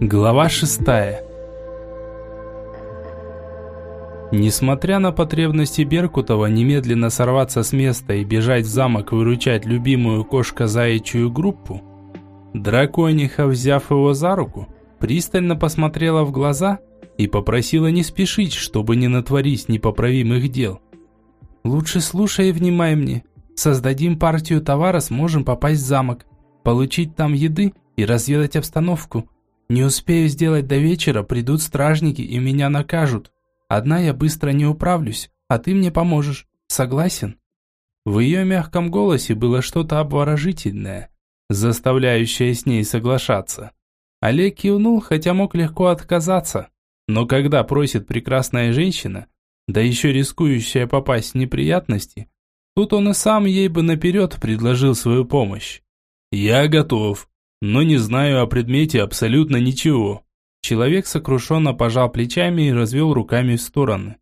Глава шестая. Несмотря на потребности Беркутова немедленно сорваться с места и бежать в замок выручать любимую кошка-заячью группу, дракониха, взяв его за руку, пристально посмотрела в глаза и попросила не спешить, чтобы не натворить непоправимых дел. «Лучше слушай и внимай мне. Создадим партию товара, сможем попасть в замок, получить там еды и разведать обстановку. Не успею сделать до вечера, придут стражники и меня накажут. Одна я быстро не управлюсь, а ты мне поможешь. Согласен?» В ее мягком голосе было что-то обворожительное, заставляющее с ней соглашаться. Олег кивнул, хотя мог легко отказаться. Но когда просит прекрасная женщина, да еще рискующая попасть в неприятности, тут он и сам ей бы наперед предложил свою помощь. «Я готов», но не знаю о предмете абсолютно ничего». Человек сокрушенно пожал плечами и развел руками в стороны.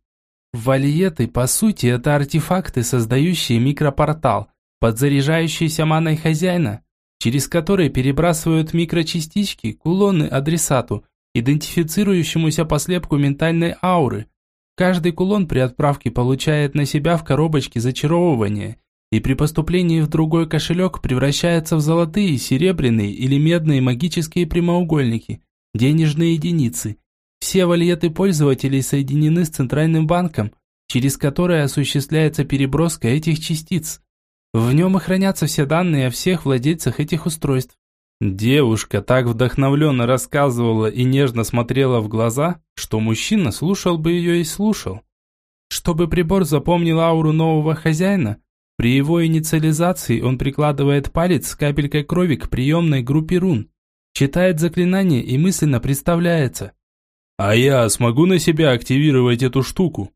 Валиеты, по сути, это артефакты, создающие микропортал, подзаряжающийся маной хозяина, через который перебрасывают микрочастички, кулоны адресату, идентифицирующемуся по слепку ментальной ауры. Каждый кулон при отправке получает на себя в коробочке зачаровывание и при поступлении в другой кошелек превращается в золотые, серебряные или медные магические прямоугольники, денежные единицы. Все валеты пользователей соединены с центральным банком, через который осуществляется переброска этих частиц. В нем и хранятся все данные о всех владельцах этих устройств. Девушка так вдохновленно рассказывала и нежно смотрела в глаза, что мужчина слушал бы ее и слушал. Чтобы прибор запомнил ауру нового хозяина, при его инициализации он прикладывает палец с капелькой крови к приемной группе рун, читает заклинание и мысленно представляется. «А я смогу на себя активировать эту штуку?»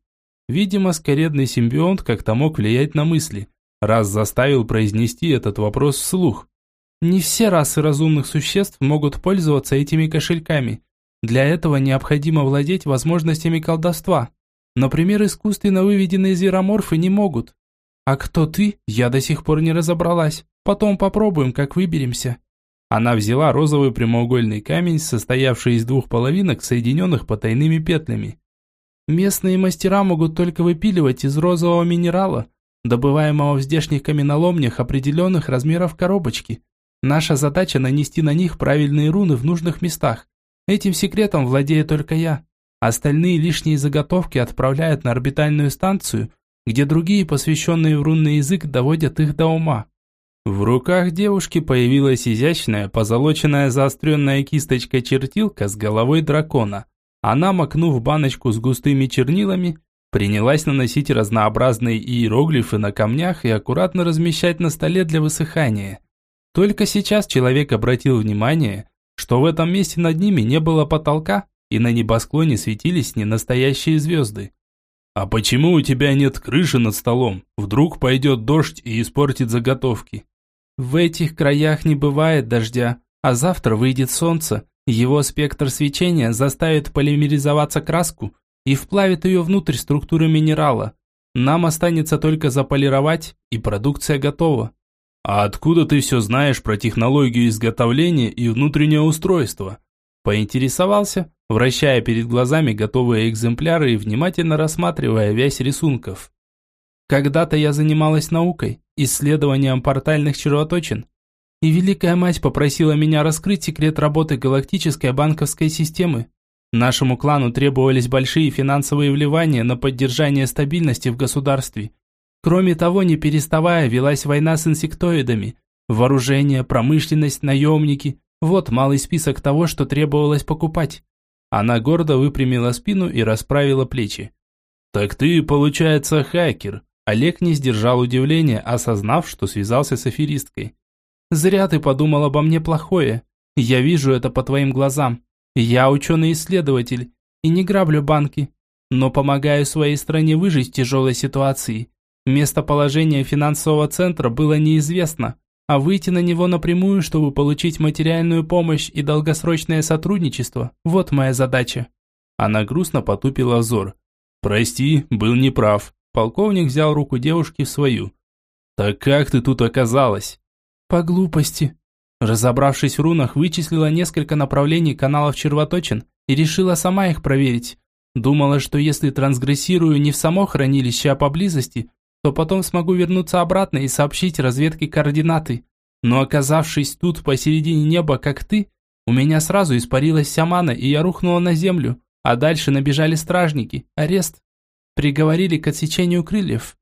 Видимо, скоредный симбионт как-то мог влиять на мысли, раз заставил произнести этот вопрос вслух. Не все расы разумных существ могут пользоваться этими кошельками. Для этого необходимо владеть возможностями колдовства. Например, искусственно выведенные звероморфы не могут. «А кто ты? Я до сих пор не разобралась. Потом попробуем, как выберемся». Она взяла розовый прямоугольный камень, состоявший из двух половинок, соединенных потайными петлями. Местные мастера могут только выпиливать из розового минерала, добываемого в здешних каменоломнях определенных размеров коробочки. Наша задача нанести на них правильные руны в нужных местах. Этим секретом владею только я. Остальные лишние заготовки отправляют на орбитальную станцию – где другие, посвященные в рунный язык, доводят их до ума. В руках девушки появилась изящная, позолоченная заостренная кисточка-чертилка с головой дракона. Она, макнув баночку с густыми чернилами, принялась наносить разнообразные иероглифы на камнях и аккуратно размещать на столе для высыхания. Только сейчас человек обратил внимание, что в этом месте над ними не было потолка, и на небосклоне светились ненастоящие звезды. «А почему у тебя нет крыши над столом? Вдруг пойдет дождь и испортит заготовки?» «В этих краях не бывает дождя, а завтра выйдет солнце. Его спектр свечения заставит полимеризоваться краску и вплавит ее внутрь структуры минерала. Нам останется только заполировать, и продукция готова». «А откуда ты все знаешь про технологию изготовления и внутреннее устройство?» Поинтересовался, вращая перед глазами готовые экземпляры и внимательно рассматривая вязь рисунков. Когда-то я занималась наукой, исследованием портальных червоточин, и Великая Мать попросила меня раскрыть секрет работы галактической банковской системы. Нашему клану требовались большие финансовые вливания на поддержание стабильности в государстве. Кроме того, не переставая, велась война с инсектоидами. Вооружение, промышленность, наемники – вот малый список того, что требовалось покупать. Она гордо выпрямила спину и расправила плечи. «Так ты, получается, хакер». Олег не сдержал удивления, осознав, что связался с аферисткой. «Зря ты подумал обо мне плохое. Я вижу это по твоим глазам. Я ученый-исследователь и не граблю банки, но помогаю своей стране выжить в тяжелой ситуации. Местоположение финансового центра было неизвестно, а выйти на него напрямую, чтобы получить материальную помощь и долгосрочное сотрудничество – вот моя задача». Она грустно потупила взор. «Прости, был неправ». Полковник взял руку девушки в свою. «Так как ты тут оказалась?» «По глупости». Разобравшись в рунах, вычислила несколько направлений каналов червоточин и решила сама их проверить. Думала, что если трансгрессирую не в само хранилище, а поблизости, то потом смогу вернуться обратно и сообщить разведке координаты. Но оказавшись тут посередине неба, как ты, у меня сразу испарилась вся мана, и я рухнула на землю. А дальше набежали стражники. Арест. Приговорили к отсечению крыльев.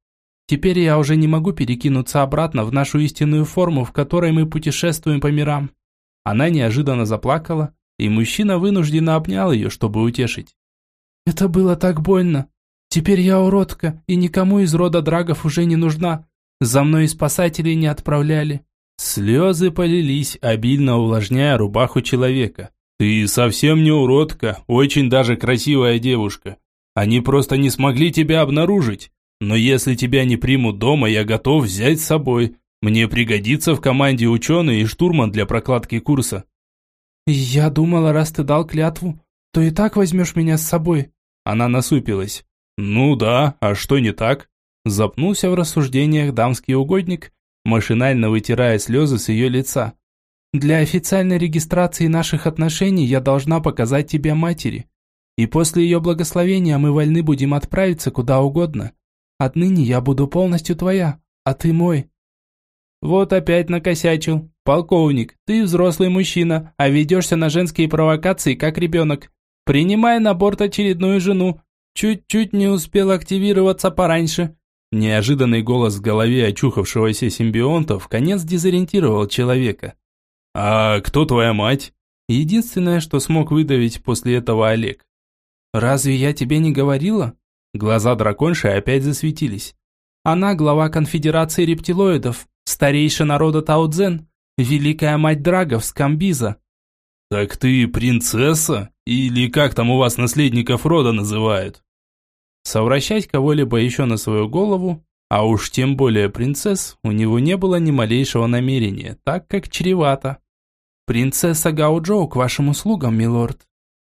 Теперь я уже не могу перекинуться обратно в нашу истинную форму, в которой мы путешествуем по мирам. Она неожиданно заплакала, и мужчина вынужденно обнял ее, чтобы утешить. Это было так больно. Теперь я уродка, и никому из рода драгов уже не нужна. За мной и спасателей не отправляли. Слезы полились, обильно увлажняя рубаху человека. «Ты совсем не уродка, очень даже красивая девушка. Они просто не смогли тебя обнаружить. Но если тебя не примут дома, я готов взять с собой. Мне пригодится в команде ученый и штурман для прокладки курса». «Я думала, раз ты дал клятву, то и так возьмешь меня с собой». Она насупилась. «Ну да, а что не так?» Запнулся в рассуждениях дамский угодник, машинально вытирая слезы с ее лица. Для официальной регистрации наших отношений я должна показать тебя матери. И после ее благословения мы вольны будем отправиться куда угодно. Отныне я буду полностью твоя, а ты мой». «Вот опять накосячил. Полковник, ты взрослый мужчина, а ведешься на женские провокации, как ребенок. Принимай на борт очередную жену. Чуть-чуть не успел активироваться пораньше». Неожиданный голос в голове очухавшегося симбионта в конец дезориентировал человека. «А кто твоя мать?» Единственное, что смог выдавить после этого Олег. «Разве я тебе не говорила?» Глаза драконши опять засветились. «Она глава конфедерации рептилоидов, старейшая народа Таудзен, великая мать драгов Скамбиза». «Так ты принцесса? Или как там у вас наследников рода называют?» Совращать кого-либо еще на свою голову а уж тем более принцесс у него не было ни малейшего намерения, так как чревато. «Принцесса Гауджоу к вашим услугам, милорд».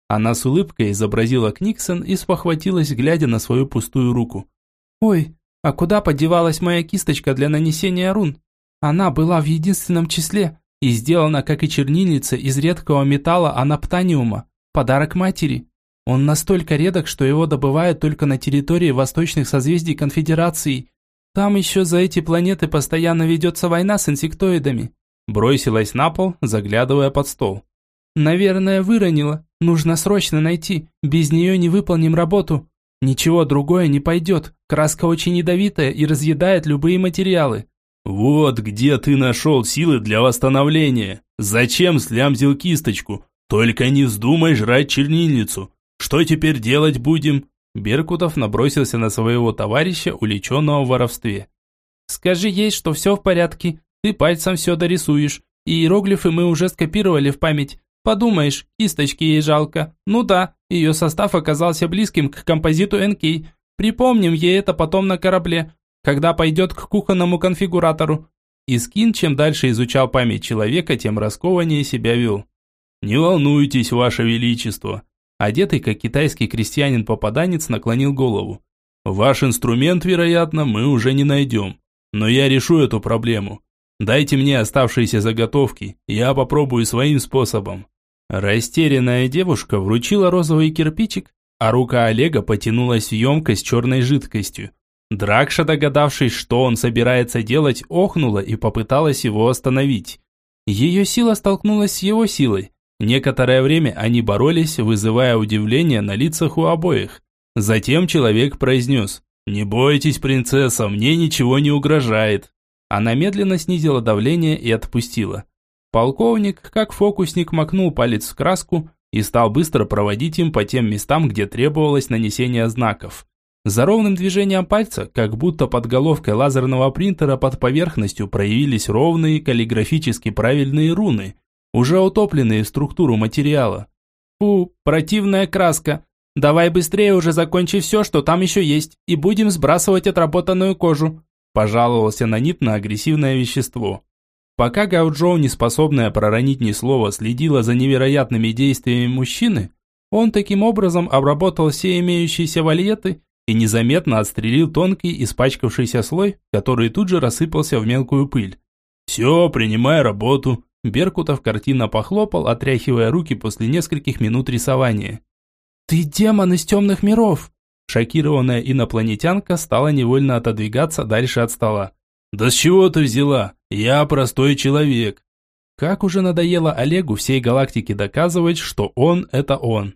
Она с улыбкой изобразила Книксон и спохватилась, глядя на свою пустую руку. «Ой, а куда подевалась моя кисточка для нанесения рун? Она была в единственном числе и сделана, как и чернильница, из редкого металла анаптаниума, подарок матери. Он настолько редок, что его добывают только на территории восточных созвездий Конфедерации, там еще за эти планеты постоянно ведется война с инсектоидами. Бросилась на пол, заглядывая под стол. Наверное, выронила. Нужно срочно найти. Без нее не выполним работу. Ничего другое не пойдет. Краска очень ядовитая и разъедает любые материалы. Вот где ты нашел силы для восстановления. Зачем слямзил кисточку? Только не вздумай жрать чернильницу. Что теперь делать будем? Беркутов набросился на своего товарища, уличенного в воровстве. «Скажи ей, что все в порядке. Ты пальцем все дорисуешь. Иероглифы мы уже скопировали в память. Подумаешь, кисточки ей жалко. Ну да, ее состав оказался близким к композиту НК. Припомним ей это потом на корабле, когда пойдет к кухонному конфигуратору». Искин чем дальше изучал память человека, тем раскованнее себя вел. «Не волнуйтесь, ваше величество. Одетый, как китайский крестьянин-попаданец, наклонил голову. «Ваш инструмент, вероятно, мы уже не найдем. Но я решу эту проблему. Дайте мне оставшиеся заготовки, я попробую своим способом». Растерянная девушка вручила розовый кирпичик, а рука Олега потянулась в емкость черной жидкостью. Дракша, догадавшись, что он собирается делать, охнула и попыталась его остановить. Ее сила столкнулась с его силой, Некоторое время они боролись, вызывая удивление на лицах у обоих. Затем человек произнес «Не бойтесь, принцесса, мне ничего не угрожает». Она медленно снизила давление и отпустила. Полковник, как фокусник, макнул палец в краску и стал быстро проводить им по тем местам, где требовалось нанесение знаков. За ровным движением пальца, как будто под головкой лазерного принтера под поверхностью проявились ровные каллиграфически правильные руны – уже утопленные в структуру материала. Фу, противная краска. Давай быстрее уже закончи все, что там еще есть, и будем сбрасывать отработанную кожу. Пожаловался Нанит на агрессивное вещество. Пока Гауджоу, неспособная проронить ни слова, следила за невероятными действиями мужчины, он таким образом обработал все имеющиеся вальеты и незаметно отстрелил тонкий испачкавшийся слой, который тут же рассыпался в мелкую пыль. «Все, принимай работу», Беркутов картинно похлопал, отряхивая руки после нескольких минут рисования. «Ты демон из темных миров!» Шокированная инопланетянка стала невольно отодвигаться дальше от стола. «Да с чего ты взяла? Я простой человек!» Как уже надоело Олегу всей галактике доказывать, что он – это он.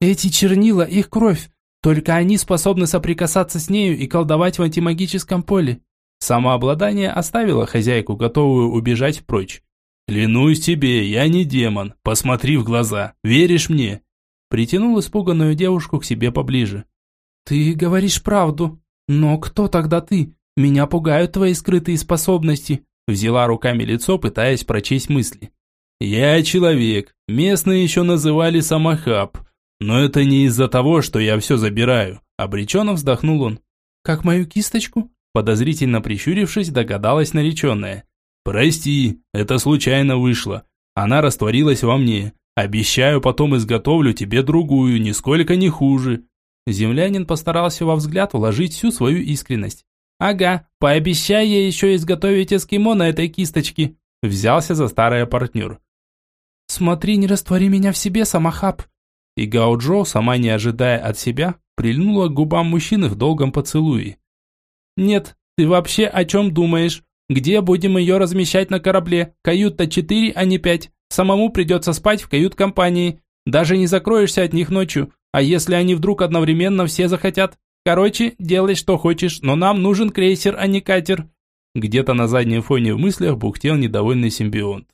«Эти чернила – их кровь. Только они способны соприкасаться с нею и колдовать в антимагическом поле». Самообладание оставило хозяйку, готовую убежать прочь. «Клянусь тебе, я не демон. Посмотри в глаза. Веришь мне?» Притянул испуганную девушку к себе поближе. «Ты говоришь правду. Но кто тогда ты? Меня пугают твои скрытые способности». Взяла руками лицо, пытаясь прочесть мысли. «Я человек. Местные еще называли самохаб. Но это не из-за того, что я все забираю». Обреченно вздохнул он. «Как мою кисточку?» Подозрительно прищурившись, догадалась нареченная. «Прости, это случайно вышло. Она растворилась во мне. Обещаю, потом изготовлю тебе другую, нисколько не хуже. Землянин постарался во взгляд вложить всю свою искренность. «Ага, пообещай ей еще изготовить эскимо на этой кисточке», взялся за старая партнер. «Смотри, не раствори меня в себе, самохаб!» И Гао сама не ожидая от себя, прильнула к губам мужчины в долгом поцелуе. «Нет, ты вообще о чем думаешь? Где будем ее размещать на корабле? Каюта четыре, а не пять. Самому придется спать в кают-компании. Даже не закроешься от них ночью. А если они вдруг одновременно все захотят? Короче, делай что хочешь, но нам нужен крейсер, а не катер. Где-то на заднем фоне в мыслях бухтел недовольный симбионт.